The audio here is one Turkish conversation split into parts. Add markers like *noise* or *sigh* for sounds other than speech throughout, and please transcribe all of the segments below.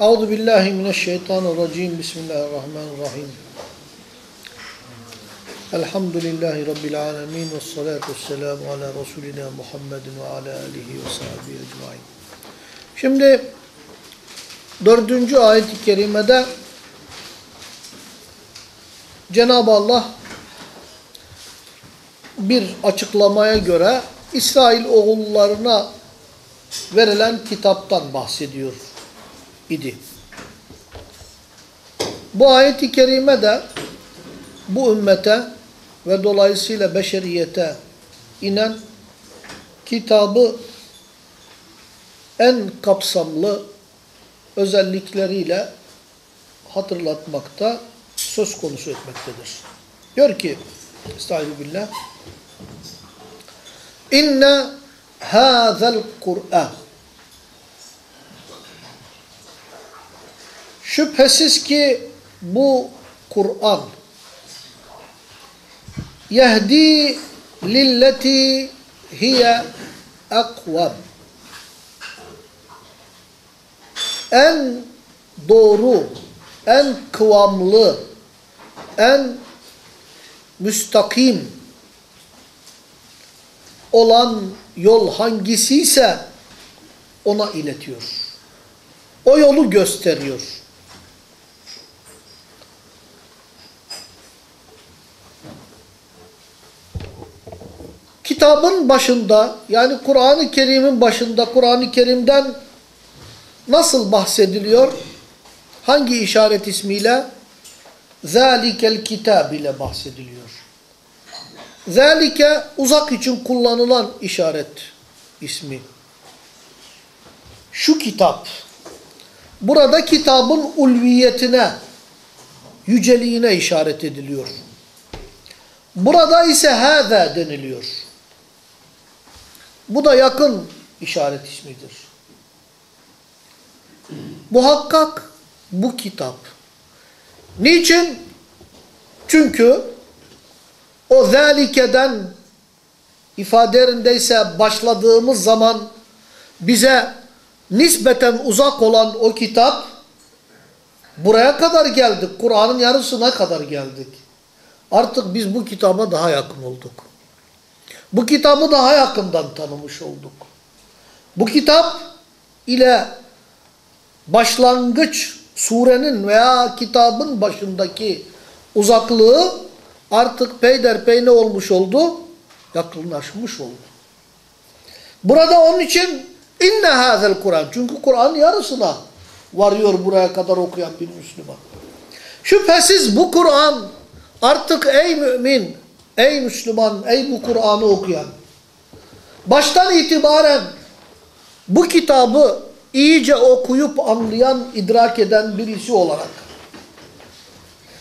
Euzu billahi mineşşeytanirracim. Bismillahirrahmanirrahim. Elhamdülillahi rabbil alamin ve salatu vesselamu ala resulina Muhammedin ve ala alihi ve sahbihi ecmaîn. Şimdi dördüncü ayet-i kerimede Cenab-ı Allah bir açıklamaya göre İsrail oğullarına verilen kitaptan bahsediyor idi. Bu ayet-i kerime de bu ümmete ve dolayısıyla beşeriyete inen kitabı en kapsamlı özellikleriyle hatırlatmakta, söz konusu etmektedir. Diyor ki, Estağfirullah, İnne hâzel Kur'an Şüphesiz ki bu Kur'an yehdi lilleti hiye akvam en doğru, en kıvamlı, en müstakim olan yol hangisi ise ona iletiyor. O yolu gösteriyor. Kitabın başında yani Kur'an-ı Kerim'in başında Kur'an-ı Kerim'den nasıl bahsediliyor? Hangi işaret ismiyle? Zalikel kitab ile bahsediliyor. Zalike uzak için kullanılan işaret ismi. Şu kitap. Burada kitabın ulviyetine, yüceliğine işaret ediliyor. Burada ise hâzâ deniliyor. Bu da yakın işaret ismidir. Muhakkak bu kitap. Niçin? Çünkü o zelikeden ifadelerindeyse başladığımız zaman bize nispeten uzak olan o kitap buraya kadar geldik. Kur'an'ın yarısına kadar geldik. Artık biz bu kitaba daha yakın olduk. Bu kitabı daha yakından tanımış olduk. Bu kitap ile başlangıç surenin veya kitabın başındaki uzaklığı artık peyderpey ne olmuş oldu? Yakınlaşmış oldu. Burada onun için inne hazel Kur'an. Çünkü Kur'an yarısına varıyor buraya kadar okuyan bir Müslüman. Şüphesiz bu Kur'an artık ey mümin, ey Müslüman, ey bu Kur'an'ı okuyan, baştan itibaren bu kitabı iyice okuyup anlayan, idrak eden birisi olarak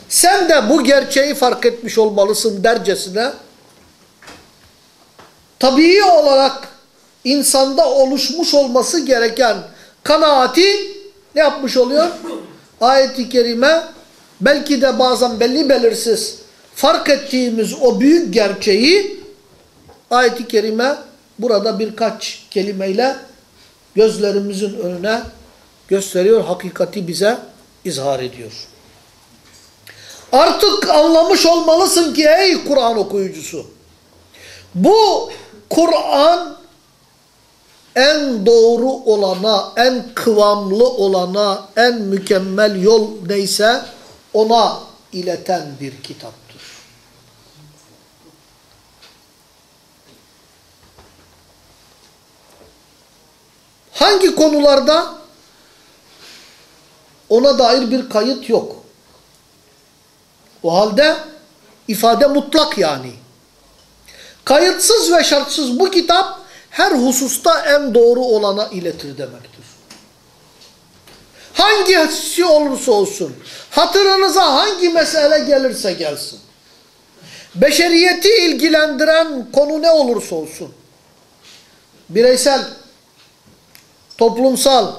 sen de bu gerçeği fark etmiş olmalısın dercesine tabii olarak insanda oluşmuş olması gereken kanaati ne yapmış oluyor? Ayet-i kerime belki de bazen belli belirsiz fark ettiğimiz o büyük gerçeği ayet-i kerime burada birkaç kelimeyle gözlerimizin önüne gösteriyor, hakikati bize izhar ediyor. Artık anlamış olmalısın ki ey Kur'an okuyucusu, bu Kur'an en doğru olana, en kıvamlı olana, en mükemmel yol neyse ona ileten bir kitaptır. Hangi konularda? Ona dair bir kayıt yok. O halde ifade mutlak yani. Kayıtsız ve şartsız bu kitap her hususta en doğru olana iletir demektir. Hangi hissi olursa olsun, hatırınıza hangi mesele gelirse gelsin, beşeriyeti ilgilendiren konu ne olursa olsun, bireysel, toplumsal,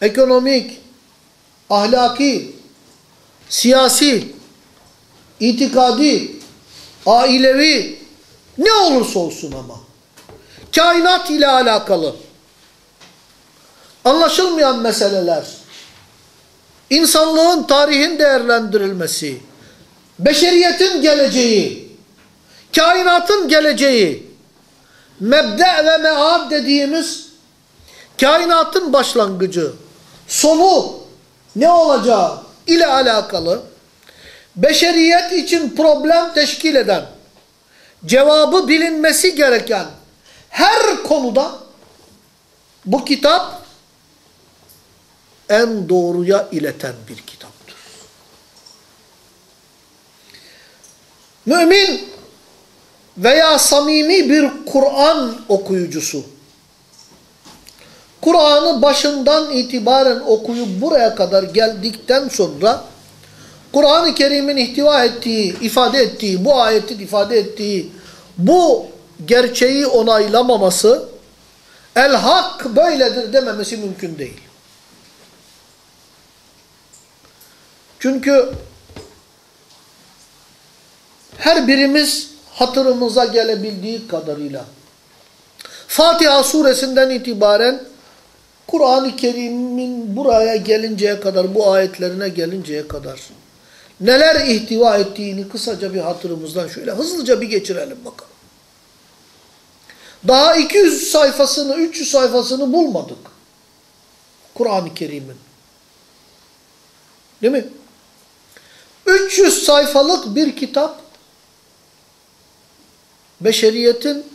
ekonomik, ahlaki, siyasi, itikadi, ailevi, ne olursa olsun ama, kainat ile alakalı, anlaşılmayan meseleler, insanlığın tarihin değerlendirilmesi, beşeriyetin geleceği, kainatın geleceği, mebde ve mead dediğimiz kainatın başlangıcı, sonu ne olacağı ile alakalı beşeriyet için problem teşkil eden, cevabı bilinmesi gereken her konuda bu kitap en doğruya ileten bir kitaptır. Mümin veya samimi bir Kur'an okuyucusu, Kur'an'ı başından itibaren okuyup buraya kadar geldikten sonra, Kur'an-ı Kerim'in ihtiva ettiği, ifade ettiği, bu ayetin ifade ettiği bu gerçeği onaylamaması, el hak böyledir dememesi mümkün değil. Çünkü her birimiz hatırımıza gelebildiği kadarıyla Fatiha suresinden itibaren Kur'an-ı Kerim'in buraya gelinceye kadar, bu ayetlerine gelinceye kadar neler ihtiva ettiğini kısaca bir hatırımızdan şöyle hızlıca bir geçirelim bakalım. Daha 200 sayfasını, 300 sayfasını bulmadık. Kur'an-ı Kerim'in. Değil mi? 300 sayfalık bir kitap beşeriyetin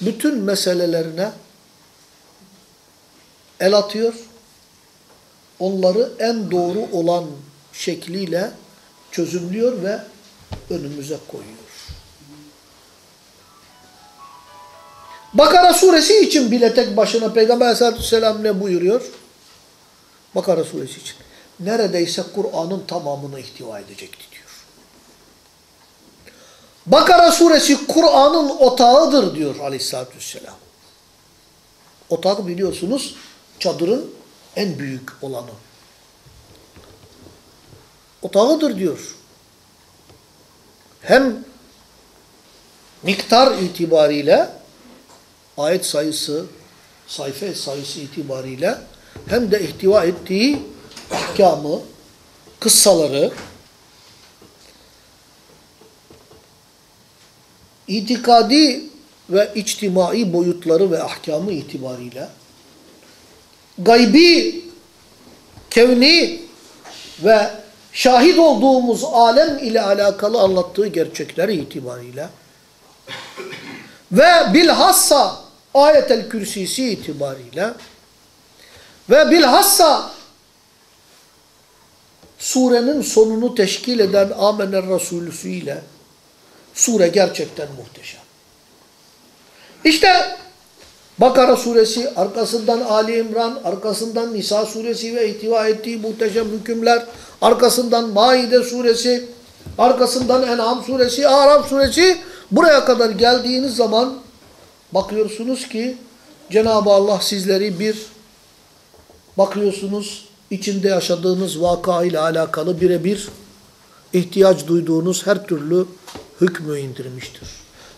bütün meselelerine el atıyor. Onları en doğru olan şekliyle çözümlüyor ve önümüze koyuyor. Bakara suresi için bile tek başına Peygamber aleyhissalatü vesselam ne buyuruyor? Bakara suresi için. Neredeyse Kur'an'ın tamamını ihtiva edecekti diyor. Bakara suresi Kur'an'ın otağıdır diyor aleyhissalatü vesselam. Otak biliyorsunuz çadırın en büyük olanı. Otağıdır diyor. Hem miktar itibariyle ayet sayısı, sayfa sayısı itibariyle hem de ihtiva ettiği ahkamı, kıssaları, itikadi ve içtimai boyutları ve ahkamı itibariyle gaybi, kevni ve şahit olduğumuz alem ile alakalı anlattığı gerçekleri itibariyle ve bilhassa ayetel kürsisi itibariyle ve bilhassa surenin sonunu teşkil eden Amener Resulüsü ile sure gerçekten muhteşem. İşte Bakara suresi, arkasından Ali İmran, arkasından Nisa suresi ve ihtiva ettiği muhteşem hükümler, arkasından Maide suresi, arkasından En'am suresi, Araf suresi buraya kadar geldiğiniz zaman bakıyorsunuz ki Cenab-ı Allah sizleri bir bakıyorsunuz içinde yaşadığınız vaka ile alakalı birebir ihtiyaç duyduğunuz her türlü hükmü indirmiştir.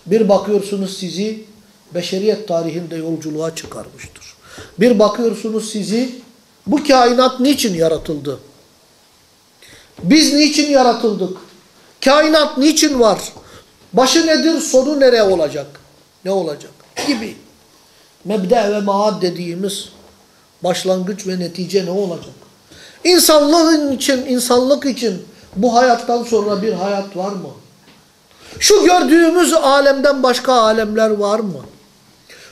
Bir bakıyorsunuz sizi beşeriyet tarihinde yolculuğa çıkarmıştır. Bir bakıyorsunuz sizi bu kainat niçin yaratıldı? Biz niçin yaratıldık? Kainat niçin var? Başı nedir, sonu nereye olacak? Ne olacak? Gibi. Mebde ve maad dediğimiz başlangıç ve netice ne olacak? İnsanlığın için, insanlık için bu hayattan sonra bir hayat var mı? Şu gördüğümüz alemden başka alemler var mı?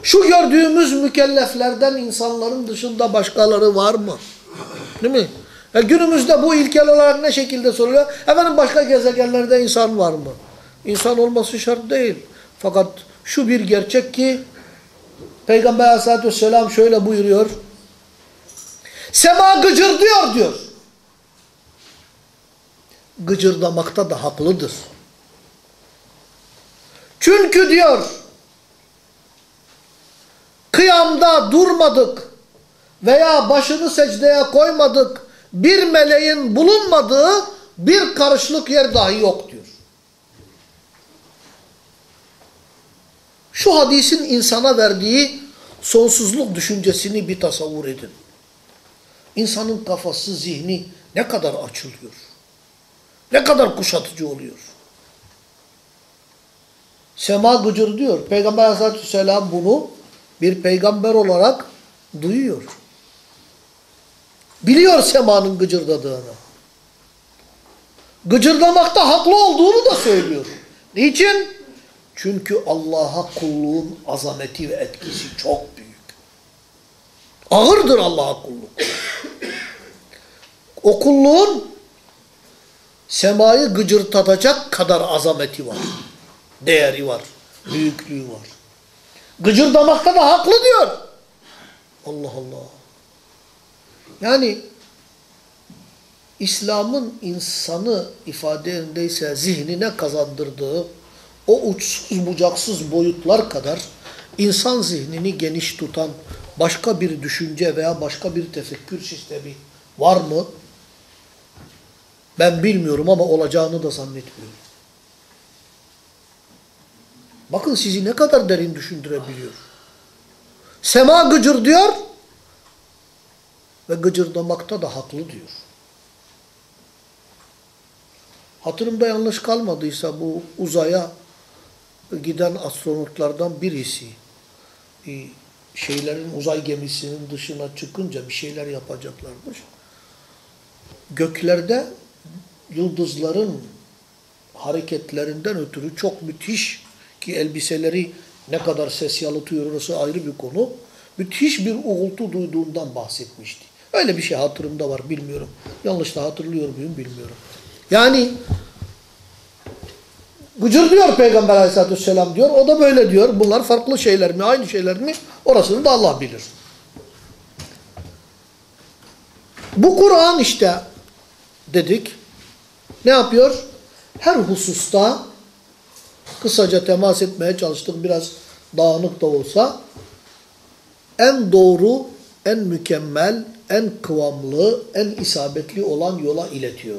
Şu gördüğümüz mükelleflerden insanların dışında başkaları var mı? Değil mi? E günümüzde bu ilkel olarak ne şekilde soruluyor? Efendim başka gezegenlerde insan var mı? İnsan olması şart değil. Fakat şu bir gerçek ki Peygamber aleyhissalatü vesselam şöyle buyuruyor. Sema gıcırdıyor diyor. Gıcırdamakta da haklıdır. Çünkü diyor kıyamda durmadık veya başını secdeye koymadık bir meleğin bulunmadığı bir karışlık yer dahi yok diyor. Şu hadisin insana verdiği sonsuzluk düşüncesini bir tasavvur edin. insanın kafası, zihni ne kadar açılıyor. Ne kadar kuşatıcı oluyor. Sema gıcır diyor. Peygamber aleyhissalatü vesselam bunu bir peygamber olarak duyuyor. Biliyor semanın gıcırdadığını. Gıcırdamakta haklı olduğunu da söylüyor. Niçin? Çünkü Allah'a kulluğun azameti ve etkisi çok büyük. Ağırdır Allah'a kulluk. O kulluğun semayı gıcırtatacak kadar azameti var. Değeri var. Büyüklüğü var. Gıcırdamakta da haklı diyor. Allah Allah. Yani İslam'ın insanı ifade yerindeyse zihnine kazandırdığı o uçsuz bucaksız boyutlar kadar insan zihnini geniş tutan başka bir düşünce veya başka bir tefekkür sistemi var mı? Ben bilmiyorum ama olacağını da zannetmiyorum. Bakın sizi ne kadar derin düşündürebiliyor. Sema gıcır diyor ve gıcırdamakta da haklı diyor. Hatırımda yanlış kalmadıysa bu uzaya giden astronotlardan birisi şeylerin uzay gemisinin dışına çıkınca bir şeyler yapacaklarmış. Göklerde yıldızların hareketlerinden ötürü çok müthiş ki elbiseleri ne kadar ses yalıtıyor orası ayrı bir konu. Müthiş bir uğultu duyduğundan bahsetmişti. Öyle bir şey hatırımda var bilmiyorum. Yanlış da hatırlıyor muyum bilmiyorum. Yani Gıcır diyor Peygamber aleyhissalatü vesselam diyor. O da böyle diyor. Bunlar farklı şeyler mi? Aynı şeyler mi? Orasını da Allah bilir. Bu Kur'an işte dedik. Ne yapıyor? Her hususta kısaca temas etmeye çalıştık. Biraz dağınık da olsa en doğru, en mükemmel, en kıvamlı, en isabetli olan yola iletiyor.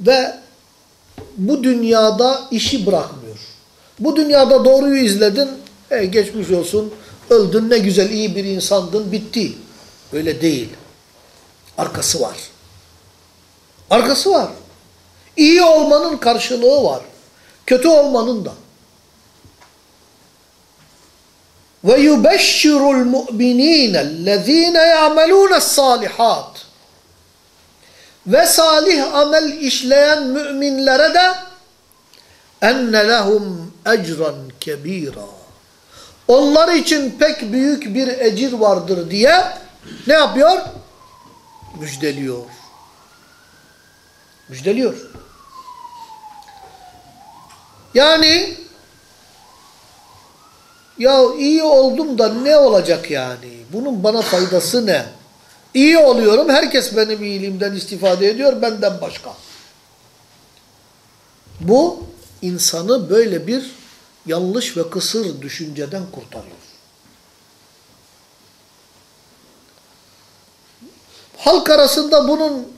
Ve bu dünyada işi bırakmıyor. Bu dünyada doğruyu izledin, e, geçmiş olsun, öldün ne güzel iyi bir insandın, bitti. Öyle değil. Arkası var. Arkası var. İyi olmanın karşılığı var. Kötü olmanın da. Ve yubeşşirul mu'minînellezîne ya'melûnes-sâlihât ve salih amel işleyen müminlere de enne lehum ecran kebira. Onlar için pek büyük bir ecir vardır diye ne yapıyor? Müjdeliyor. Müjdeliyor. Yani ya iyi oldum da ne olacak yani? Bunun bana faydası ne? İyi oluyorum. Herkes benim iyiliğimden istifade ediyor. Benden başka. Bu insanı böyle bir yanlış ve kısır düşünceden kurtarıyor. Halk arasında bunun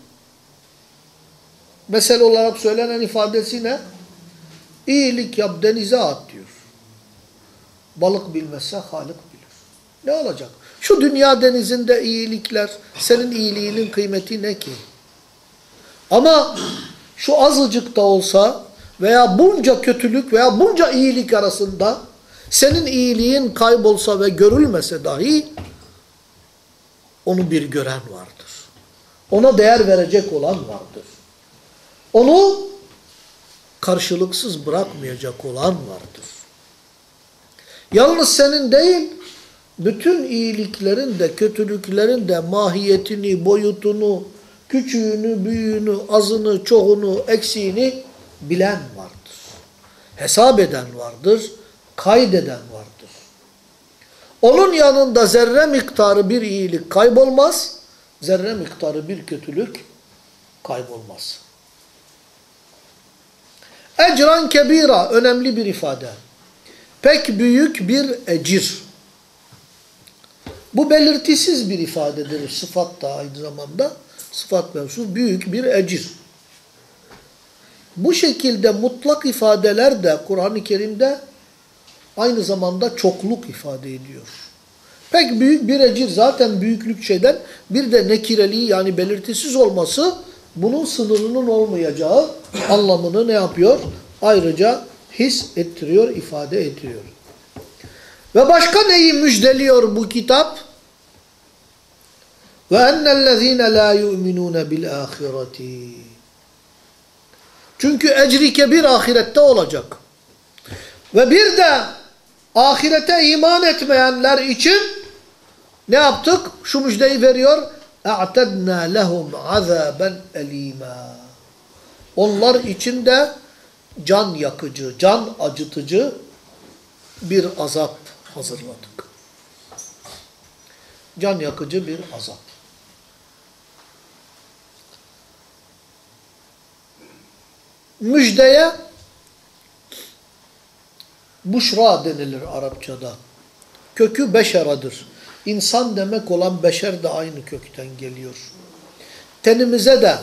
mesele olarak söylenen ifadesi ne? İyilik yap denize at diyor. Balık bilmezse Halık bilir. Ne olacak? Şu dünya denizinde iyilikler, senin iyiliğinin kıymeti ne ki? Ama şu azıcık da olsa veya bunca kötülük veya bunca iyilik arasında senin iyiliğin kaybolsa ve görülmese dahi onu bir gören vardır. Ona değer verecek olan vardır. Onu karşılıksız bırakmayacak olan vardır. Yalnız senin değil, bütün iyiliklerin de kötülüklerin de mahiyetini, boyutunu, küçüğünü, büyüğünü, azını, çoğunu, eksiğini bilen vardır. Hesap eden vardır, kaydeden vardır. Onun yanında zerre miktarı bir iyilik kaybolmaz, zerre miktarı bir kötülük kaybolmaz. Ecran kebira önemli bir ifade. Pek büyük bir ecir. Bu belirtisiz bir ifadedir. Sıfat da aynı zamanda. Sıfat mevzu büyük bir ecir. Bu şekilde mutlak ifadeler de Kur'an-ı Kerim'de aynı zamanda çokluk ifade ediyor. Pek büyük bir ecir zaten büyüklük şeyden bir de nekireliği yani belirtisiz olması bunun sınırının olmayacağı anlamını ne yapıyor? Ayrıca his ettiriyor, ifade ettiriyor. Ve başka neyi müjdeliyor bu kitap? Ve ennellezîne lâ yu'minûne bil âhireti. Çünkü ecri kebir ahirette olacak. Ve bir de ahirete iman etmeyenler için ne yaptık? Şu müjdeyi veriyor. اَعْتَدْنَا لَهُمْ عَذَابًا اَل۪يمًا Onlar için de can yakıcı, can acıtıcı bir azap hazırladık. Can yakıcı bir azap. Müjdeye buşra denilir Arapçada. Kökü beşeradır. İnsan demek olan beşer de aynı kökten geliyor. Tenimize de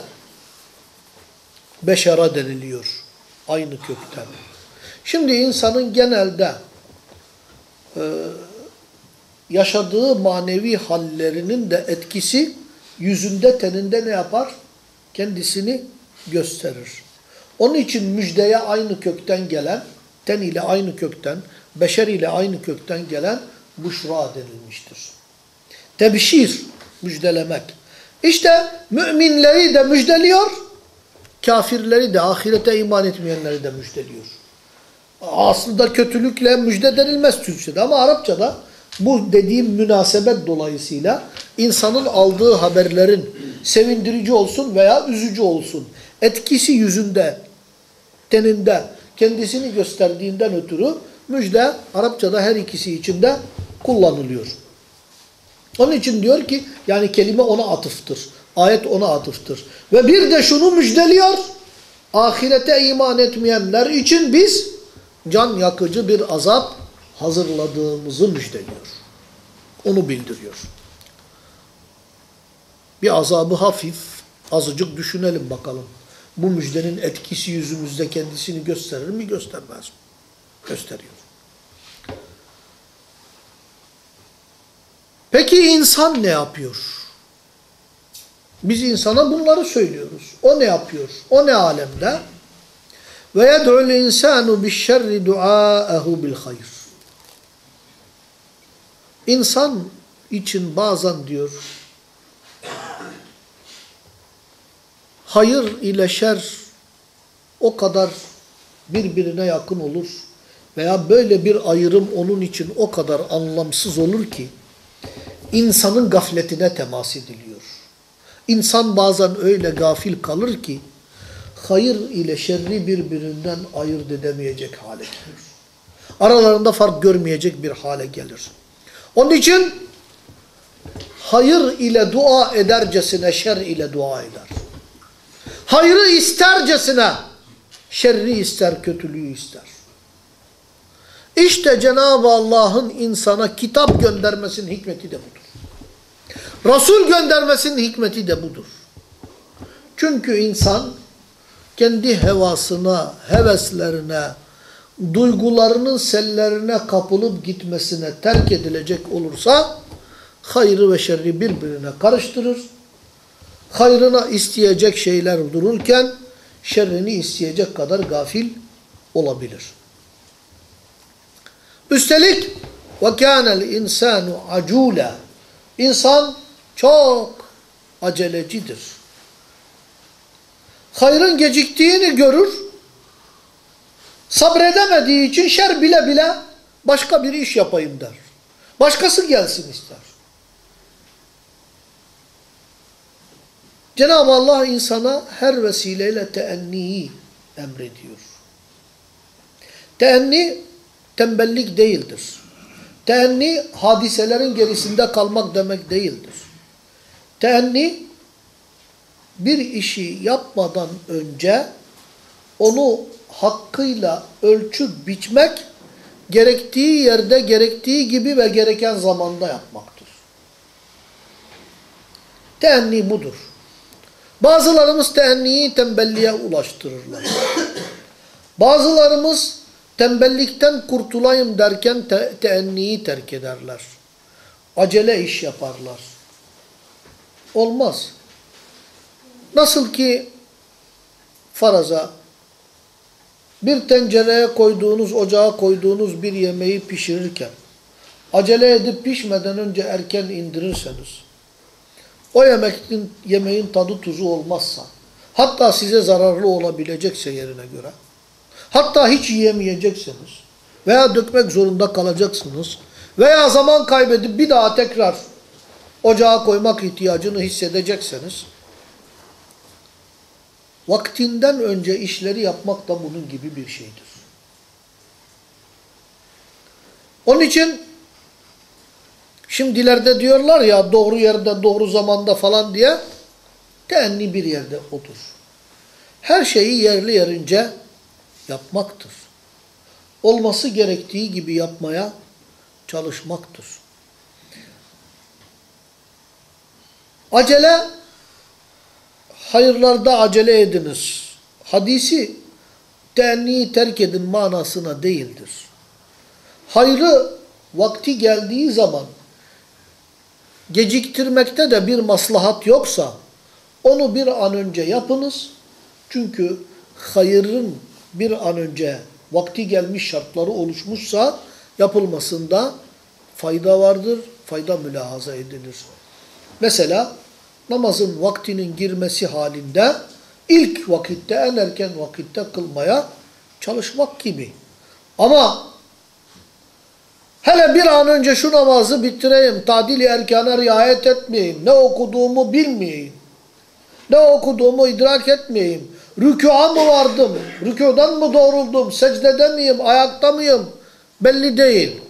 beşera deniliyor. Aynı kökten. Şimdi insanın genelde e, yaşadığı manevi hallerinin de etkisi yüzünde, teninde ne yapar? Kendisini gösterir. Onun için müjdeye aynı kökten gelen, ten ile aynı kökten, beşer ile aynı kökten gelen buşra denilmiştir. Tebşir, müjdelemek. İşte müminleri de müjdeliyor, kafirleri de, ahirete iman etmeyenleri de müjdeliyor. Aslında kötülükle müjde denilmez Türkçe'de ama Arapçada bu dediğim münasebet dolayısıyla insanın aldığı haberlerin sevindirici olsun veya üzücü olsun etkisi yüzünde, teninde kendisini gösterdiğinden ötürü müjde Arapçada her ikisi içinde kullanılıyor. Onun için diyor ki yani kelime ona atıftır. Ayet ona atıftır. Ve bir de şunu müjdeliyor. Ahirete iman etmeyenler için biz can yakıcı bir azap hazırladığımızı müjdeliyor. Onu bildiriyor. Bir azabı hafif, azıcık düşünelim bakalım. Bu müjdenin etkisi yüzümüzde kendisini gösterir mi, göstermez mi? Gösteriyor. Peki insan ne yapıyor? Biz insana bunları söylüyoruz. O ne yapıyor? O ne alemde? Ve yed'ul insanu bişşerri duaehu bil hayr. İnsan için bazen diyor hayır ile şer o kadar birbirine yakın olur veya böyle bir ayrım onun için o kadar anlamsız olur ki insanın gafletine temas ediliyor. İnsan bazen öyle gafil kalır ki hayır ile şerri birbirinden ayırt edemeyecek hale gelir. Aralarında fark görmeyecek bir hale gelir. Onun için hayır ile dua edercesine şer ile dua eder. Hayrı istercesine şerri ister, kötülüğü ister. İşte Cenab-ı Allah'ın insana kitap göndermesinin hikmeti de budur. Resul göndermesinin hikmeti de budur. Çünkü insan kendi hevasına, heveslerine, duygularının sellerine kapılıp gitmesine terk edilecek olursa hayrı ve şerri birbirine karıştırır. Hayrına isteyecek şeyler dururken şerrini isteyecek kadar gafil olabilir. Üstelik وَكَانَ الْاِنْسَانُ عَجُولًا İnsan çok acelecidir. Hayrın geciktiğini görür, sabredemediği için şer bile bile başka bir iş yapayım der. Başkası gelsin ister. Cenab-ı Allah insana her vesileyle teenniyi emrediyor. Teenni tembellik değildir. Teenni hadiselerin gerisinde kalmak demek değildir. Teenni bir işi yapmadan önce onu hakkıyla ölçüp biçmek, gerektiği yerde, gerektiği gibi ve gereken zamanda yapmaktır. Teenni budur. Bazılarımız teenniyi tembelliğe ulaştırırlar. Bazılarımız tembellikten kurtulayım derken te teenniyi terk ederler. acele iş yaparlar. Olmaz. Nasıl ki faraza bir tencereye koyduğunuz, ocağa koyduğunuz bir yemeği pişirirken acele edip pişmeden önce erken indirirseniz o yemekin, yemeğin tadı tuzu olmazsa hatta size zararlı olabilecekse yerine göre hatta hiç yiyemeyeceksiniz veya dökmek zorunda kalacaksınız veya zaman kaybedip bir daha tekrar ocağa koymak ihtiyacını hissedecekseniz vaktinden önce işleri yapmak da bunun gibi bir şeydir. Onun için şimdilerde diyorlar ya doğru yerde doğru zamanda falan diye teenni bir yerde odur. Her şeyi yerli yerince yapmaktır. Olması gerektiği gibi yapmaya çalışmaktır. Acele hayırlarda acele ediniz. Hadisi teenniyi terk edin manasına değildir. Hayrı vakti geldiği zaman geciktirmekte de bir maslahat yoksa onu bir an önce yapınız. Çünkü hayırın bir an önce vakti gelmiş şartları oluşmuşsa yapılmasında fayda vardır, fayda mülahaza edilir. Mesela namazın vaktinin girmesi halinde ilk vakitte, en erken vakitte kılmaya çalışmak gibi. Ama hele bir an önce şu namazı bitireyim, tadili erkana riayet etmeyeyim, ne okuduğumu bilmeyeyim, ne okuduğumu idrak etmeyeyim, rükûa mı vardım, rükûdan mı doğruldum, secdede miyim, ayakta mıyım belli değil.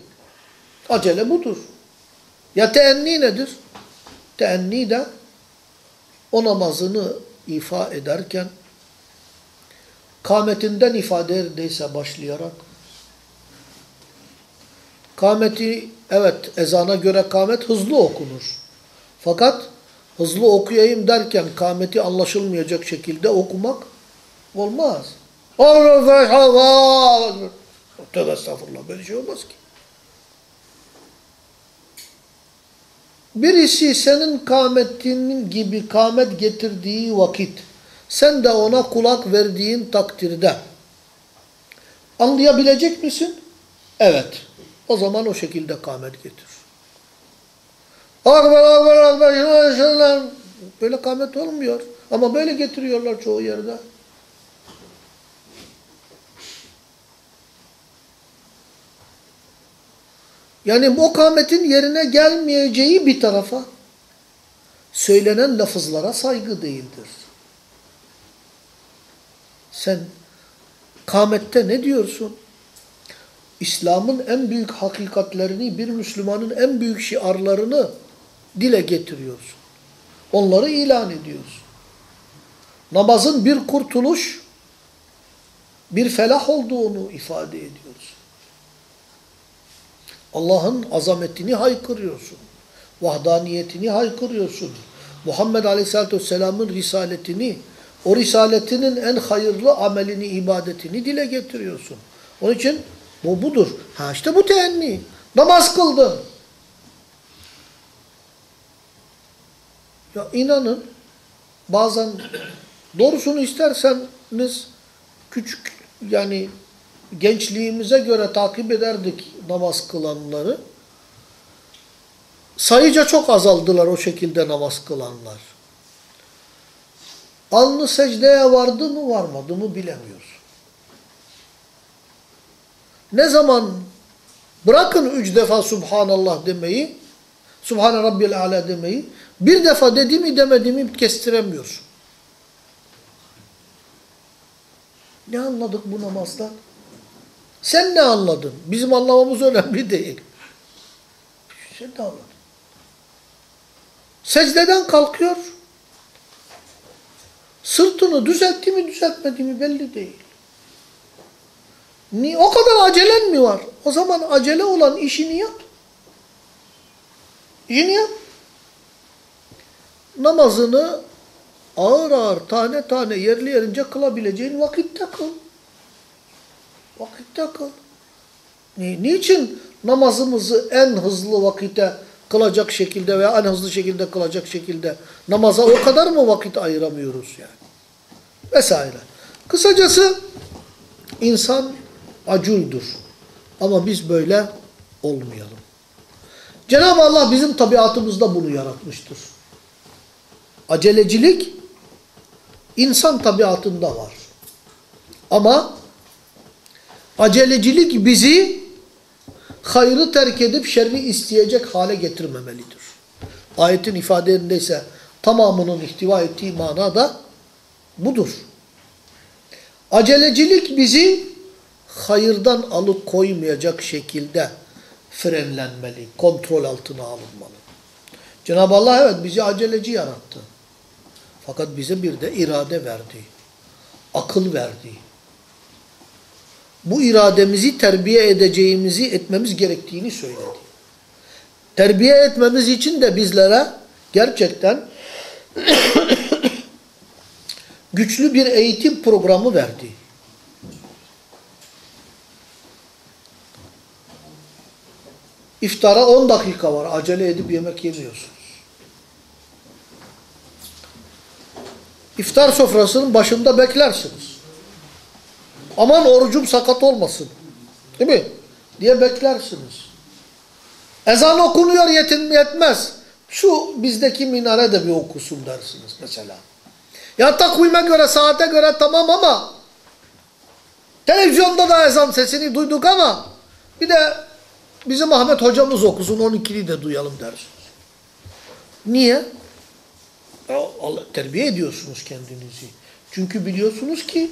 Acele budur. Ya teenni nedir? Teenni de o namazını ifa ederken kâmetinden ifade edeyse başlayarak kâmeti evet ezana göre kâmet hızlı okunur. Fakat hızlı okuyayım derken kâmeti anlaşılmayacak şekilde okumak olmaz. Tövbe estağfurullah böyle şey olmaz ki. Birisi senin kâmetinin gibi kâmet getirdiği vakit, sen de ona kulak verdiğin takdirde anlayabilecek misin? Evet. O zaman o şekilde kâmet getir. Akber, akber, akber, böyle kâmet olmuyor. Ama böyle getiriyorlar çoğu yerde. Yani o kâmetin yerine gelmeyeceği bir tarafa söylenen lafızlara saygı değildir. Sen kâmette ne diyorsun? İslam'ın en büyük hakikatlerini, bir Müslümanın en büyük şiarlarını dile getiriyorsun. Onları ilan ediyorsun. Namazın bir kurtuluş, bir felah olduğunu ifade ediyorsun. Allah'ın azametini haykırıyorsun. Vahdaniyetini haykırıyorsun. Muhammed Aleyhisselatü Vesselam'ın risaletini, o risaletinin en hayırlı amelini, ibadetini dile getiriyorsun. Onun için bu budur. Ha işte bu teenni. Namaz kıldın. Ya inanın bazen doğrusunu isterseniz küçük yani gençliğimize göre takip ederdik namaz kılanları. Sayıca çok azaldılar o şekilde namaz kılanlar. Alnı secdeye vardı mı varmadı mı bilemiyoruz. Ne zaman bırakın üç defa Subhanallah demeyi, Subhane Rabbil Ala demeyi, bir defa dedi mi demedi mi kestiremiyorsun. Ne anladık bu namazdan? Sen ne anladın? Bizim anlamamız önemli değil. Sen ne anladın? Secdeden kalkıyor. Sırtını düzeltti mi düzeltmedi mi belli değil. Ni o kadar acelen mi var? O zaman acele olan işini yap. İşini yap. Namazını ağır ağır tane tane yerli yerince kılabileceğin vakitte kıl. Vakitte kıl. Ni niçin namazımızı en hızlı vakite kılacak şekilde veya en hızlı şekilde kılacak şekilde namaza o kadar mı vakit ayıramıyoruz yani? Vesaire. Kısacası insan acundur. Ama biz böyle olmayalım. Cenab-ı Allah bizim tabiatımızda bunu yaratmıştır. Acelecilik insan tabiatında var. Ama acelecilik bizi hayrı terk edip şerri isteyecek hale getirmemelidir. Ayetin ifadelerindeyse tamamının ihtiva ettiği mana da budur. Acelecilik bizi hayırdan alıkoymayacak şekilde frenlenmeli, kontrol altına alınmalı. Cenab-ı Allah evet bizi aceleci yarattı. Fakat bize bir de irade verdi. Akıl verdi. Bu irademizi terbiye edeceğimizi etmemiz gerektiğini söyledi. Terbiye etmemiz için de bizlere gerçekten *coughs* güçlü bir eğitim programı verdi. İftara 10 dakika var. Acele edip yemek yemiyorsunuz. İftar sofrasının başında beklersiniz. Aman orucum sakat olmasın. Değil mi? Diye beklersiniz. Ezan okunuyor yetin yetmez. Şu bizdeki minare de bir okusun dersiniz mesela. Ya takvime göre saate göre tamam ama televizyonda da ezan sesini duyduk ama bir de bizim Ahmet hocamız okusun 12'li de duyalım dersiniz. Niye? Allah, terbiye ediyorsunuz kendinizi. Çünkü biliyorsunuz ki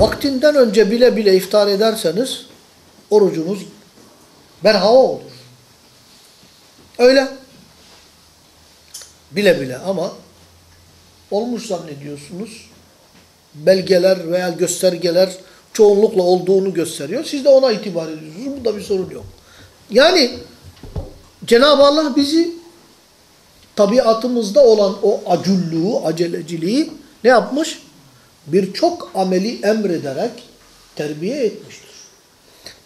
vaktinden önce bile bile iftar ederseniz orucunuz berhava olur. Öyle. Bile bile ama olmuş zannediyorsunuz. Belgeler veya göstergeler çoğunlukla olduğunu gösteriyor. Siz de ona itibar ediyorsunuz. Bunda bir sorun yok. Yani Cenab-ı Allah bizi tabiatımızda olan o aculluğu, aceleciliği ne yapmış? Birçok ameli emrederek terbiye etmiştir.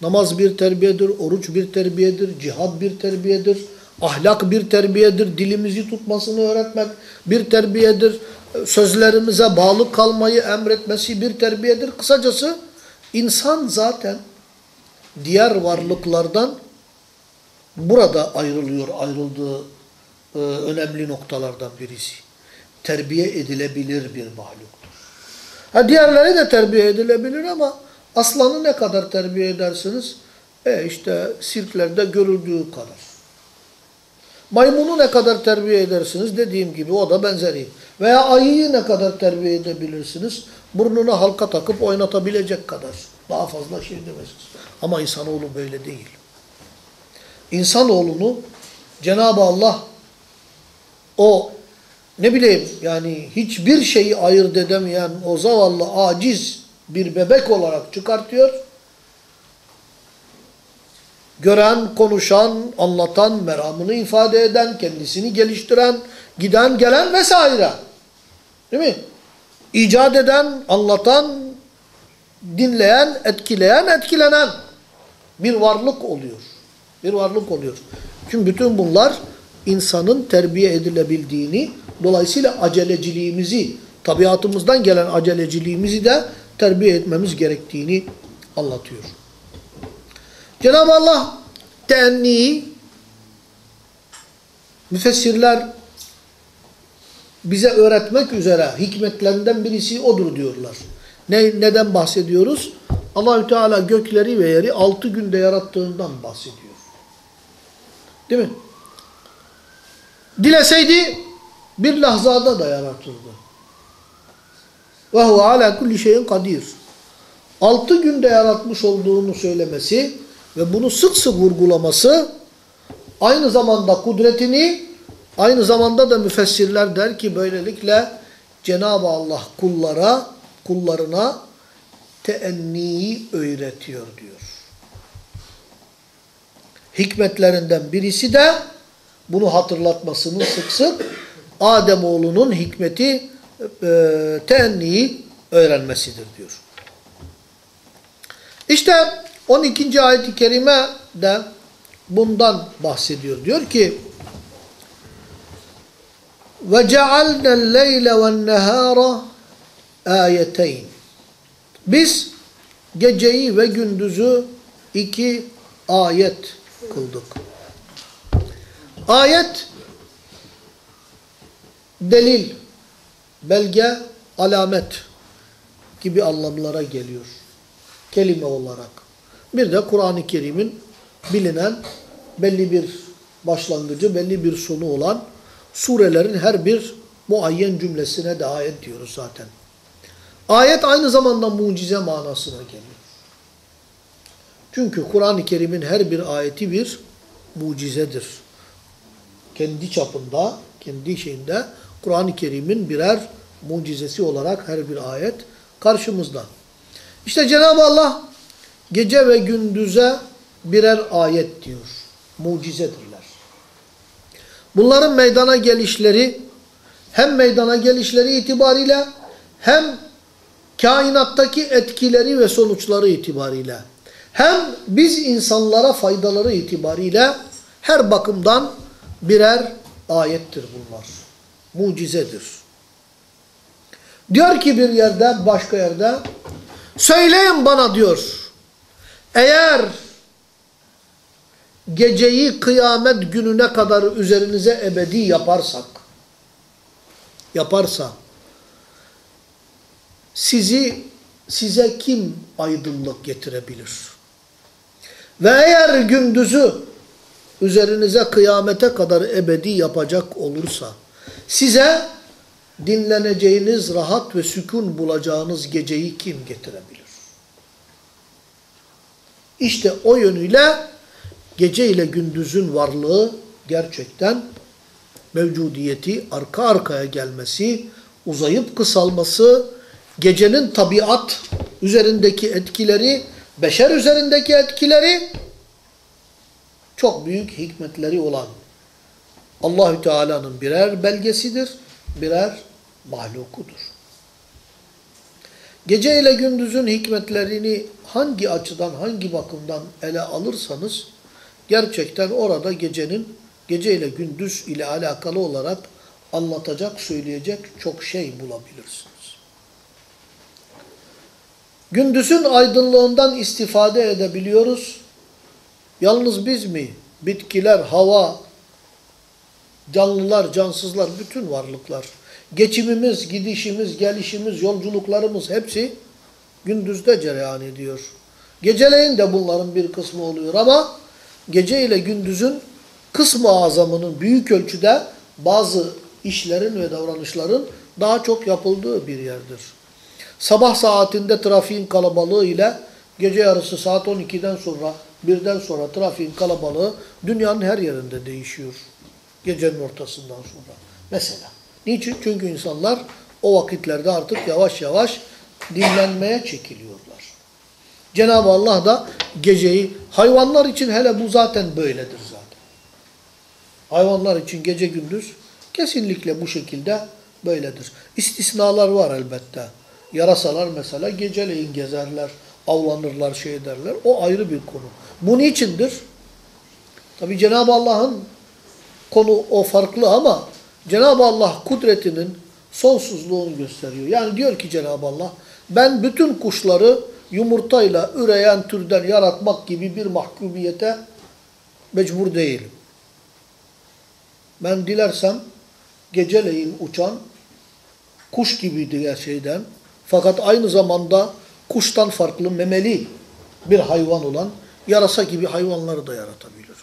Namaz bir terbiyedir, oruç bir terbiyedir, cihad bir terbiyedir, ahlak bir terbiyedir, dilimizi tutmasını öğretmek bir terbiyedir, sözlerimize bağlı kalmayı emretmesi bir terbiyedir. Kısacası insan zaten diğer varlıklardan burada ayrılıyor, ayrıldığı e, önemli noktalardan birisi. Terbiye edilebilir bir mahluktur. Ha, diğerleri de terbiye edilebilir ama aslanı ne kadar terbiye edersiniz? E işte sirklerde görüldüğü kadar. Maymunu ne kadar terbiye edersiniz? Dediğim gibi o da benzeri. Veya ayıyı ne kadar terbiye edebilirsiniz? Burnuna halka takıp oynatabilecek kadar. Daha fazla şey demezsiniz. Ama insanoğlu böyle değil. İnsanoğlunu Cenab-ı Allah o ne bileyim yani hiçbir şeyi ayırt edemeyen o zavallı aciz bir bebek olarak çıkartıyor. Gören, konuşan, anlatan, meramını ifade eden, kendisini geliştiren, giden, gelen vesaire. Değil mi? İcat eden, anlatan, dinleyen, etkileyen, etkilenen bir varlık oluyor. Bir varlık oluyor. Çünkü bütün bunlar insanın terbiye edilebildiğini, dolayısıyla aceleciliğimizi, tabiatımızdan gelen aceleciliğimizi de terbiye etmemiz gerektiğini anlatıyor. Cenab-ı Allah teenniyi müfessirler bize öğretmek üzere hikmetlerinden birisi odur diyorlar. Ne, neden bahsediyoruz? Allahü Teala gökleri ve yeri altı günde yarattığından bahsediyor. Değil mi? Dileseydi bir lahzada da yaratırdı. Ve huve ala kulli şeyin kadir. Altı günde yaratmış olduğunu söylemesi ve bunu sık sık vurgulaması aynı zamanda kudretini aynı zamanda da müfessirler der ki böylelikle Cenab-ı Allah kullara kullarına teenniyi öğretiyor diyor. Hikmetlerinden birisi de bunu hatırlatmasını sık sık Ademoğlunun hikmeti e, teenniyi öğrenmesidir diyor. İşte 12. ayet-i kerime de bundan bahsediyor. Diyor ki ve cealnel leyle ven nehara ayeteyn. Biz geceyi ve gündüzü iki ayet kıldık. Ayet delil, belge, alamet gibi anlamlara geliyor. Kelime olarak. Bir de Kur'an-ı Kerim'in bilinen belli bir başlangıcı, belli bir sonu olan surelerin her bir muayyen cümlesine de ayet diyoruz zaten. Ayet aynı zamanda mucize manasına geliyor. Çünkü Kur'an-ı Kerim'in her bir ayeti bir mucizedir. Kendi çapında, kendi şeyinde Kur'an-ı Kerim'in birer mucizesi olarak her bir ayet karşımızda. İşte Cenab-ı Allah gece ve gündüze birer ayet diyor. Mucizedirler. Bunların meydana gelişleri hem meydana gelişleri itibariyle hem kainattaki etkileri ve sonuçları itibariyle hem biz insanlara faydaları itibariyle her bakımdan birer ayettir bunlar. Mucizedir. Diyor ki bir yerde, başka yerde, söyleyin bana diyor, eğer geceyi kıyamet gününe kadar üzerinize ebedi yaparsak, yaparsa, sizi, size kim aydınlık getirebilir? Ve eğer gündüzü üzerinize kıyamete kadar ebedi yapacak olursa, size dinleneceğiniz, rahat ve sükun bulacağınız geceyi kim getirebilir? İşte o yönüyle gece ile gündüzün varlığı gerçekten mevcudiyeti, arka arkaya gelmesi, uzayıp kısalması, gecenin tabiat üzerindeki etkileri, beşer üzerindeki etkileri çok büyük hikmetleri olan Allahü Teala'nın birer belgesidir, birer mahlukudur. Gece ile gündüzün hikmetlerini hangi açıdan, hangi bakımdan ele alırsanız gerçekten orada gecenin, gece ile gündüz ile alakalı olarak anlatacak, söyleyecek çok şey bulabilirsiniz. Gündüzün aydınlığından istifade edebiliyoruz. Yalnız biz mi? Bitkiler, hava, canlılar, cansızlar, bütün varlıklar. Geçimimiz, gidişimiz, gelişimiz, yolculuklarımız hepsi gündüzde cereyan ediyor. Geceleyin de bunların bir kısmı oluyor ama gece ile gündüzün kısmı azamının büyük ölçüde bazı işlerin ve davranışların daha çok yapıldığı bir yerdir. Sabah saatinde trafiğin kalabalığı ile gece yarısı saat 12'den sonra, birden sonra trafiğin kalabalığı dünyanın her yerinde değişiyor. Gecenin ortasından sonra. Mesela. Niçin? Çünkü insanlar o vakitlerde artık yavaş yavaş dinlenmeye çekiliyorlar. Cenab-ı Allah da geceyi, hayvanlar için hele bu zaten böyledir zaten. Hayvanlar için gece gündüz kesinlikle bu şekilde böyledir. İstisnalar var elbette. Yarasalar mesela geceleyin gezerler, avlanırlar, şey ederler. O ayrı bir konu. Bu niçindir? Tabi Cenab-ı Allah'ın konu o farklı ama Cenab-ı Allah kudretinin sonsuzluğunu gösteriyor. Yani diyor ki Cenab-ı Allah ben bütün kuşları yumurtayla üreyen türden yaratmak gibi bir mahkumiyete mecbur değilim. Ben dilersem geceleyin uçan kuş gibiydi her şeyden fakat aynı zamanda kuştan farklı memeli bir hayvan olan yarasa gibi hayvanları da yaratabilir.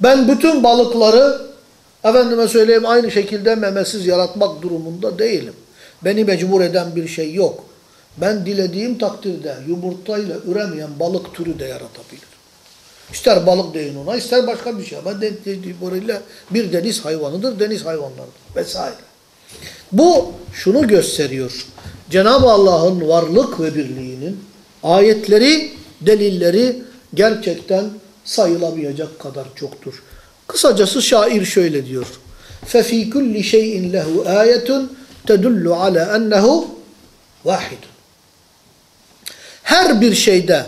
Ben bütün balıkları efendime söyleyeyim aynı şekilde memesiz yaratmak durumunda değilim. Beni mecbur eden bir şey yok. Ben dilediğim takdirde yumurtayla üremeyen balık türü de yaratabilirim. İster balık deyin ona, ister başka bir şey. Ama itibariyle bir deniz hayvanıdır, deniz hayvanlarıdır vesaire. Bu şunu gösteriyor. Cenab-ı Allah'ın varlık ve birliğinin ayetleri, delilleri gerçekten sayılamayacak kadar çoktur. Kısacası şair şöyle diyor. فَفِي كُلِّ شَيْءٍ لَهُ آيَةٌ تَدُلُّ عَلَى أَنَّهُ وَاحِدٌ Her bir şeyde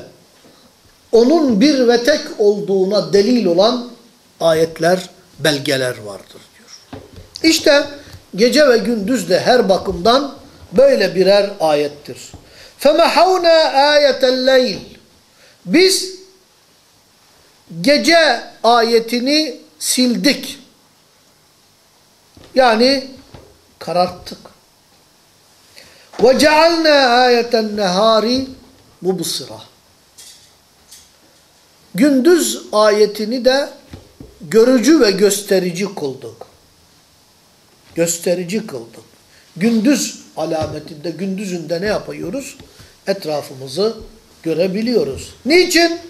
onun bir ve tek olduğuna delil olan ayetler, belgeler vardır diyor. İşte gece ve gündüz de her bakımdan böyle birer ayettir. فَمَحَوْنَا آيَةَ اللَّيْلِ Biz gece ayetini sildik. Yani kararttık. Ve cealna ayeten nehari mubsira. Gündüz ayetini de görücü ve gösterici kıldık. Gösterici kıldık. Gündüz alametinde, gündüzünde ne yapıyoruz? Etrafımızı görebiliyoruz. Niçin?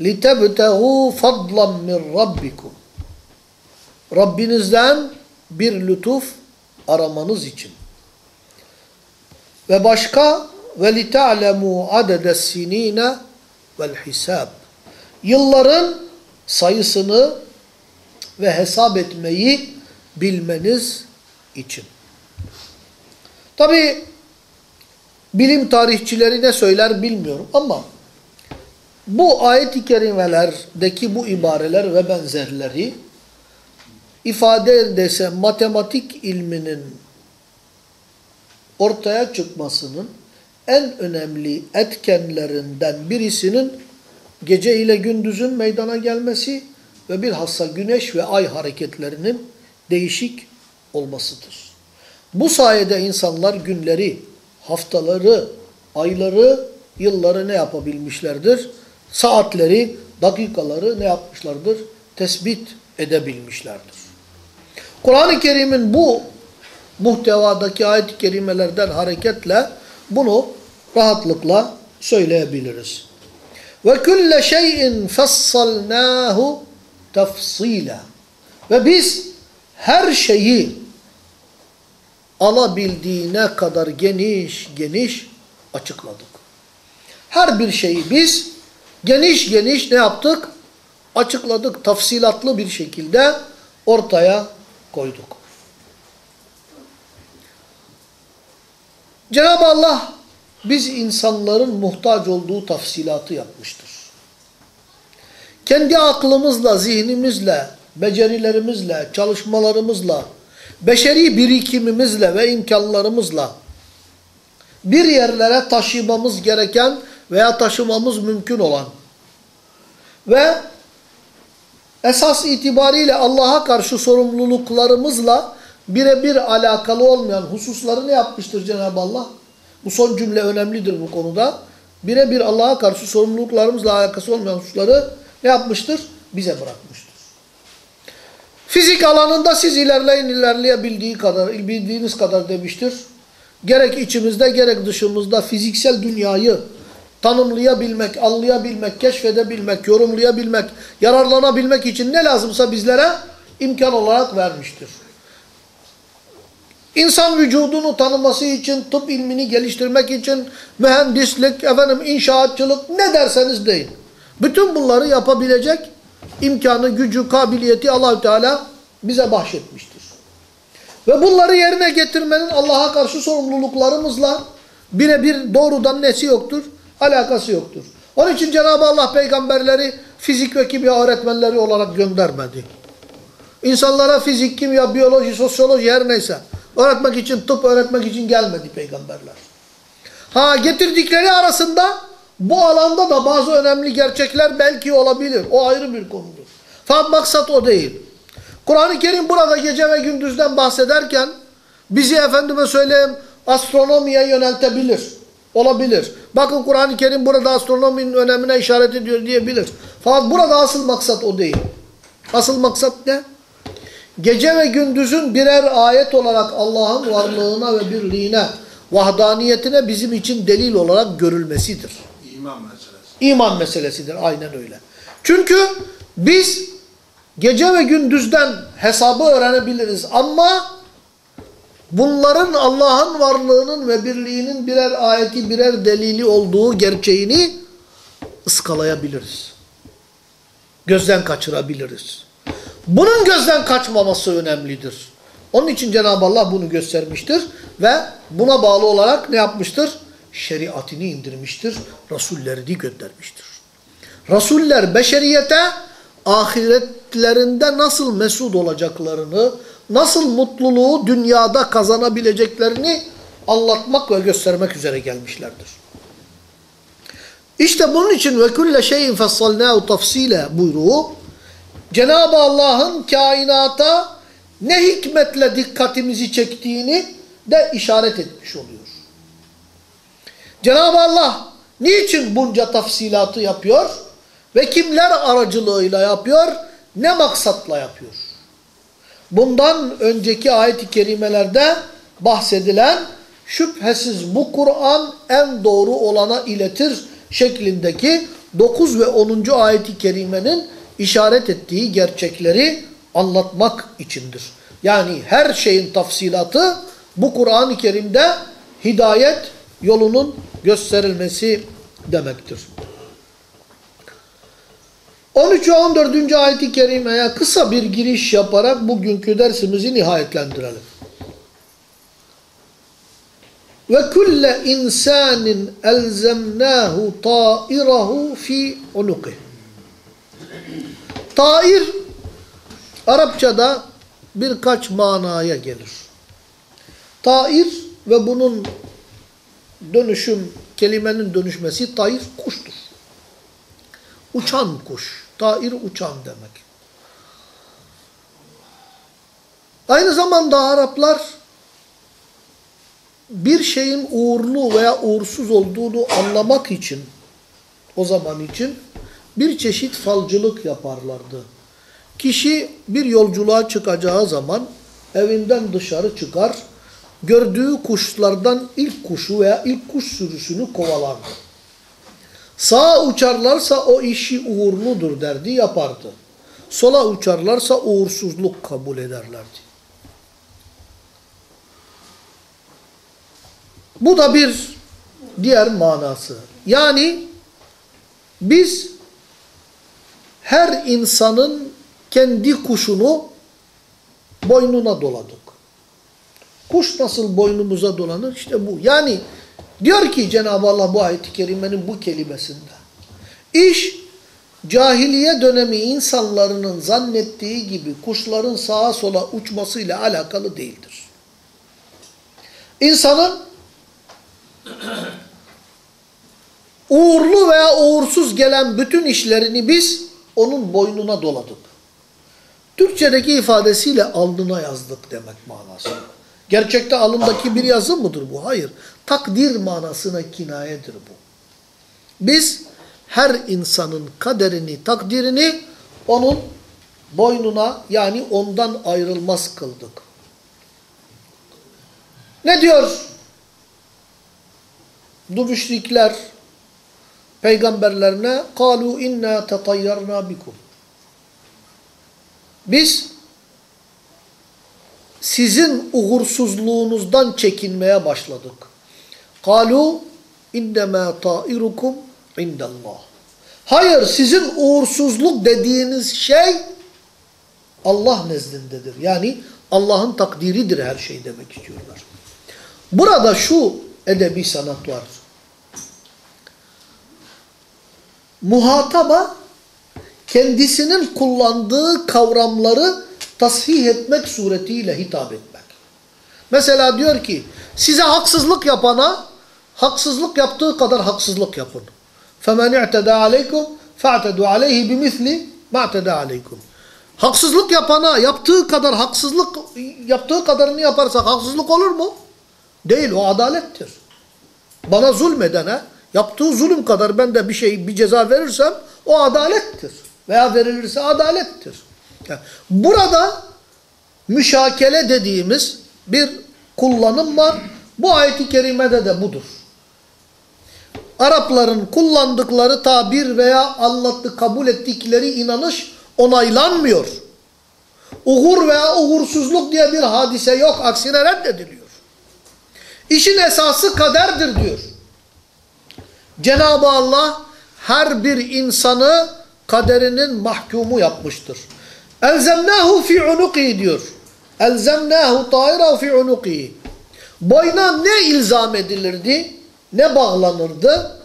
لِتَبْتَغُوا فَضْلًا مِنْ رَبِّكُمْ Rabbinizden bir lütuf aramanız için. Ve başka ve لِتَعْلَمُوا عَدَدَ السِّن۪ينَ وَالْحِسَابِ Yılların sayısını ve hesap etmeyi bilmeniz için. Tabi bilim tarihçileri ne söyler bilmiyorum ama bu ayet-i kerimelerdeki bu ibareler ve benzerleri ifade ederse matematik ilminin ortaya çıkmasının en önemli etkenlerinden birisinin gece ile gündüzün meydana gelmesi ve bilhassa güneş ve ay hareketlerinin değişik olmasıdır. Bu sayede insanlar günleri, haftaları, ayları, yılları ne yapabilmişlerdir? Saatleri, dakikaları ne yapmışlardır? Tespit edebilmişlerdir. Kur'an-ı Kerim'in bu muhtevadaki ayet-i kerimelerden hareketle bunu rahatlıkla söyleyebiliriz. Ve külle şeyin fessalnahu tefsila. Ve biz her şeyi alabildiğine kadar geniş geniş açıkladık. Her bir şeyi biz geniş geniş ne yaptık? Açıkladık. Tafsilatlı bir şekilde ortaya koyduk. Cenab-ı Allah biz insanların muhtaç olduğu tafsilatı yapmıştır. Kendi aklımızla, zihnimizle, becerilerimizle, çalışmalarımızla, beşeri birikimimizle ve imkanlarımızla bir yerlere taşımamız gereken veya taşımamız mümkün olan ve esas itibariyle Allah'a karşı sorumluluklarımızla birebir alakalı olmayan hususları yapmıştır Cenab-ı Allah? Bu son cümle önemlidir bu konuda. Birebir Allah'a karşı sorumluluklarımızla alakası olmayan hususları ne yapmıştır? Bize bırakmıştır. Fizik alanında siz ilerleyin ilerleyebildiği kadar, bildiğiniz kadar demiştir. Gerek içimizde gerek dışımızda fiziksel dünyayı tanımlayabilmek, anlayabilmek, keşfedebilmek, yorumlayabilmek, yararlanabilmek için ne lazımsa bizlere imkan olarak vermiştir. İnsan vücudunu tanıması için, tıp ilmini geliştirmek için, mühendislik, efendim inşaatçılık ne derseniz deyin. Bütün bunları yapabilecek imkanı, gücü, kabiliyeti Allahü Teala bize bahşetmiştir. Ve bunları yerine getirmenin Allah'a karşı sorumluluklarımızla birebir doğrudan nesi yoktur? Alakası yoktur. Onun için Cenab-ı Allah peygamberleri fizik ve kimya öğretmenleri olarak göndermedi. İnsanlara fizik, kimya, biyoloji, sosyoloji her neyse öğretmek için, tıp öğretmek için gelmedi peygamberler. Ha getirdikleri arasında bu alanda da bazı önemli gerçekler belki olabilir. O ayrı bir konudur. Fakat maksat o değil. Kur'an-ı Kerim burada gece ve gündüzden bahsederken bizi efendime söyleyeyim astronomiye yöneltebilir. Olabilir. Bakın Kur'an-ı Kerim burada astronominin önemine işaret ediyor diyebilir. Fakat burada asıl maksat o değil. Asıl maksat ne? Gece ve gündüzün birer ayet olarak Allah'ın varlığına ve birliğine, vahdaniyetine bizim için delil olarak görülmesidir. İman meselesi. İman meselesidir. Aynen öyle. Çünkü biz gece ve gündüzden hesabı öğrenebiliriz ama bunların Allah'ın varlığının ve birliğinin birer ayeti, birer delili olduğu gerçeğini ıskalayabiliriz. Gözden kaçırabiliriz. Bunun gözden kaçmaması önemlidir. Onun için Cenab-ı Allah bunu göstermiştir ve buna bağlı olarak ne yapmıştır? Şeriatini indirmiştir, Resullerini göndermiştir. Rasuller beşeriyete ahiretlerinde nasıl mesut olacaklarını, nasıl mutluluğu dünyada kazanabileceklerini anlatmak ve göstermek üzere gelmişlerdir. İşte bunun için ve kulle şeyin fessalnâhu tafsile buyruğu Cenab-ı Allah'ın kainata ne hikmetle dikkatimizi çektiğini de işaret etmiş oluyor. Cenab-ı Allah niçin bunca tafsilatı yapıyor ve kimler aracılığıyla yapıyor, ne maksatla yapıyor? Bundan önceki ayet-i kerimelerde bahsedilen şüphesiz bu Kur'an en doğru olana iletir şeklindeki 9 ve 10. ayet-i kerimenin işaret ettiği gerçekleri anlatmak içindir. Yani her şeyin tafsilatı bu Kur'an-ı Kerim'de hidayet yolunun gösterilmesi demektir. 13 ve 14. ayet-i kerimeye kısa bir giriş yaparak bugünkü dersimizi nihayetlendirelim. Ve kulle insanin elzemnahu ta'irahu fi unuqih. Tair Arapçada birkaç manaya gelir. Tair ve bunun dönüşüm, kelimenin dönüşmesi tair kuştur. Uçan kuş. Tair uçan demek. Aynı zamanda Araplar bir şeyin uğurlu veya uğursuz olduğunu anlamak için o zaman için bir çeşit falcılık yaparlardı. Kişi bir yolculuğa çıkacağı zaman evinden dışarı çıkar, gördüğü kuşlardan ilk kuşu veya ilk kuş sürüsünü kovalardı. Sağa uçarlarsa o işi uğurludur derdi, yapardı. Sola uçarlarsa uğursuzluk kabul ederlerdi. Bu da bir diğer manası. Yani biz her insanın kendi kuşunu boynuna doladık. Kuş nasıl boynumuza dolanır? İşte bu. Yani diyor ki Cenab-ı Allah bu ayet-i kerimenin bu kelimesinde. İş cahiliye dönemi insanların zannettiği gibi kuşların sağa sola uçmasıyla alakalı değildir. İnsanın uğurlu veya uğursuz gelen bütün işlerini biz onun boynuna doladık. Türkçedeki ifadesiyle alnına yazdık demek manası. Gerçekte alındaki bir yazı mıdır bu? Hayır. Takdir manasına kinayedir bu. Biz her insanın kaderini, takdirini onun boynuna yani ondan ayrılmaz kıldık. Ne diyor? Bu peygamberlerine kalu inna tatayyarna bikum. Biz sizin uğursuzluğunuzdan çekinmeye başladık. Kalu innemâ ta'irukum indallah. Hayır sizin uğursuzluk dediğiniz şey Allah nezdindedir. Yani Allah'ın takdiridir her şey demek istiyorlar. Burada şu edebi sanat var. Muhataba kendisinin kullandığı kavramları tasfih etmek suretiyle hitap etmek. Mesela diyor ki size haksızlık yapana haksızlık yaptığı kadar haksızlık yapın. فَمَنْ اِعْتَدَى عَلَيْكُمْ فَاعْتَدُوا عَلَيْهِ بِمِثْلِ مَا اَعْتَدَى عَلَيْكُمْ Haksızlık yapana yaptığı kadar haksızlık yaptığı kadarını yaparsak haksızlık olur mu? Değil o adalettir. Bana zulmedene yaptığı zulüm kadar ben de bir şey bir ceza verirsem o adalettir. Veya verilirse adalettir. Yani burada müşakele dediğimiz bir kullanım var. Bu ayet-i kerimede de budur. Arapların kullandıkları tabir veya anlattı, kabul ettikleri inanış onaylanmıyor. Uğur veya uğursuzluk diye bir hadise yok. Aksine reddediliyor. İşin esası kaderdir diyor. Cenab-ı Allah her bir insanı kaderinin mahkumu yapmıştır. Elzemnahu fi unuki diyor. Elzemnahu ta'ira fi unuki. Boyna ne ilzam edilirdi? Ne bağlanırdı?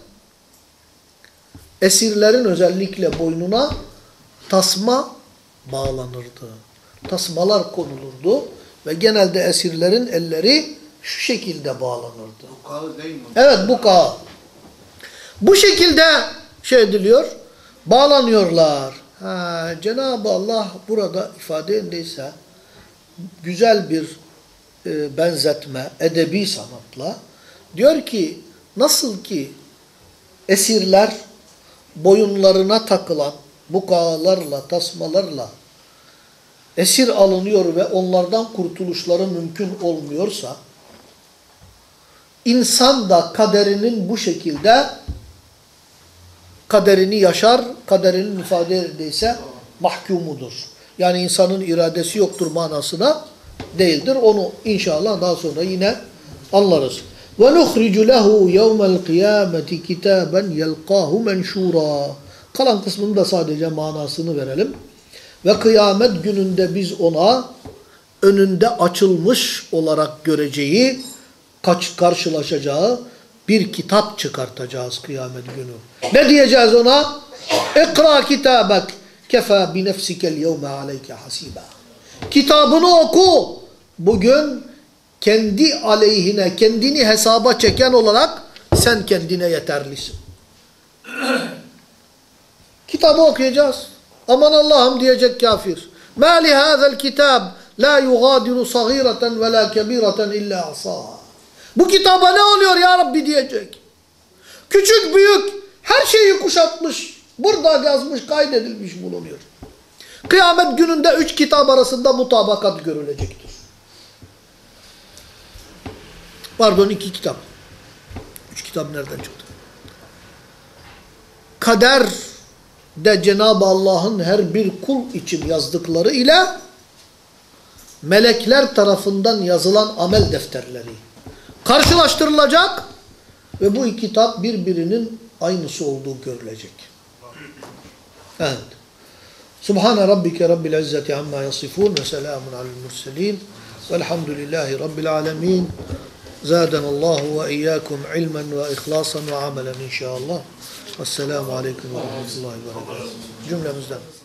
esirlerin özellikle boynuna tasma bağlanırdı. Tasmalar konulurdu ve genelde esirlerin elleri şu şekilde bağlanırdı. Bu kağı değil mi? Evet bu kağa. Bu şekilde şey ediliyor, bağlanıyorlar. Cenab-ı Allah burada ifade edildiyse güzel bir e, benzetme, edebi sanatla diyor ki nasıl ki esirler boyunlarına takılan bu kağlarla, tasmalarla esir alınıyor ve onlardan kurtuluşları mümkün olmuyorsa İnsan da kaderinin bu şekilde kaderini yaşar, kaderinin ifade edildiyse mahkumudur. Yani insanın iradesi yoktur manasına değildir. Onu inşallah daha sonra yine anlarız. Nuhricu lehu yevmel kıyameti kitaben yelqahu menşura. Kalan kısmını da sadece manasını verelim. Ve kıyamet gününde biz ona önünde açılmış olarak göreceği kaç karşılaşacağı bir kitap çıkartacağız kıyamet günü. Ne diyeceğiz ona? İkra kitabek kefa bi nefsikel yevme aleyke. Kitabını oku. Bugün kendi aleyhine, kendini hesaba çeken olarak sen kendine yeterlisin. *clears throat* Kitabı okuyacağız. Aman Allah'ım diyecek kafir. Hâzel kitab la yugadiru sagireten ve la kebireten illa asaha. Bu kitaba ne oluyor ya Rabbi diyecek. Küçük büyük her şeyi kuşatmış. Burada yazmış kaydedilmiş bulunuyor. Kıyamet gününde üç kitap arasında mutabakat görülecektir. Pardon iki kitap. Üç kitap nereden çıktı? Kader de Cenab-ı Allah'ın her bir kul için yazdıkları ile melekler tarafından yazılan amel defterleri karşılaştırılacak ve bu iki kitap birbirinin aynısı olduğu görülecek. Evet. Subhane rabbike rabbil izzeti amma yasifun ve selamun alel murselin velhamdülillahi rabbil alemin. زادنا الله وإياكم علما وإخلاصا وعملا إن شاء الله. والسلام عليكم ورحمة الله وبركاته. جملة مزدمة